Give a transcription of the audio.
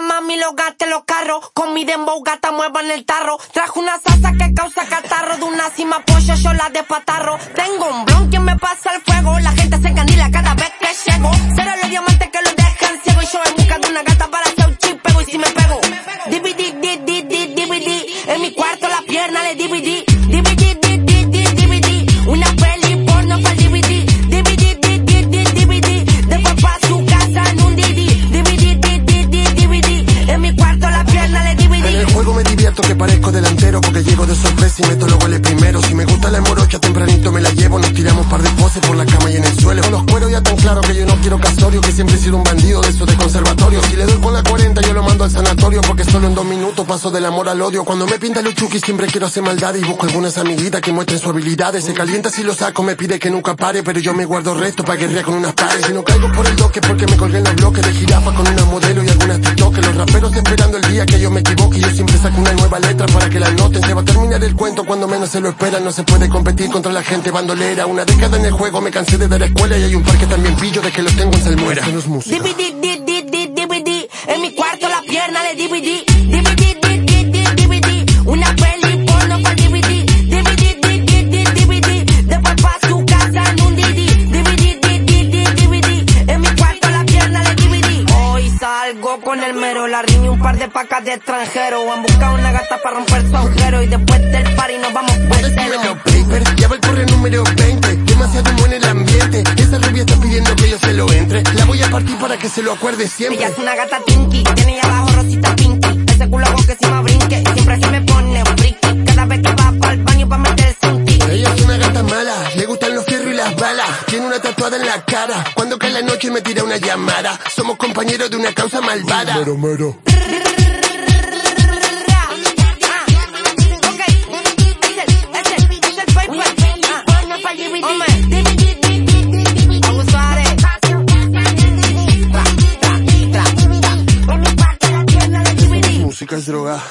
mami, lo gaste los carros. Con mi dembow gata mueva en el tarro. Trajo una salsa que causa catarro. De una cima pollo yo la despatarro. Tengo un blon que me pasa el fuego. La gente se encandila cada vez porque llego de sorpresa y meto los goles primero. Si me gusta la morocha tempranito me la llevo, nos tiramos par de poses por la cama y en el suelo. Con los cueros ya tan claro que yo no quiero casorio, que siempre he sido un bandido de eso de conservatorio. Si le doy con la 40 yo lo mando al sanatorio porque solo en dos minutos paso del amor al odio. Cuando me pinta los chuki siempre quiero hacer maldades y busco algunas amiguitas que muestren su habilidades. Se calienta si lo saco, me pide que nunca pare, pero yo me guardo resto para guerrear con unas pares. Si no caigo por el doque porque me colgué en los bloques de jirafa con una modelo y algunas TikTok. Los raperos esperando el día que yo me equivoque. Una nueva letra para que la noten. Se va a terminar el cuento cuando menos se lo esperan. No se puede competir contra la gente bandolera. Una década en el juego me cansé de dar escuela y hay un par que también pillo de que los tengo en salmuera. Esto no es música. Salgo con el mero, la riña un par de pacas de extranjero. Han buscado una gata para romper su agujero. Y después del party nos vamos por el paper, ya va el correo número 20 Demasiado bueno el ambiente Esa rubia está pidiendo que yo se lo entre La voy a partir para que se lo acuerde siempre Ella es una gata tinky, tiene ahí las balas Tiene una tatuada en la cara. Cuando cae la noche me tira una llamada. Somos compañeros de una causa malvada. Mero, mero. Música es droga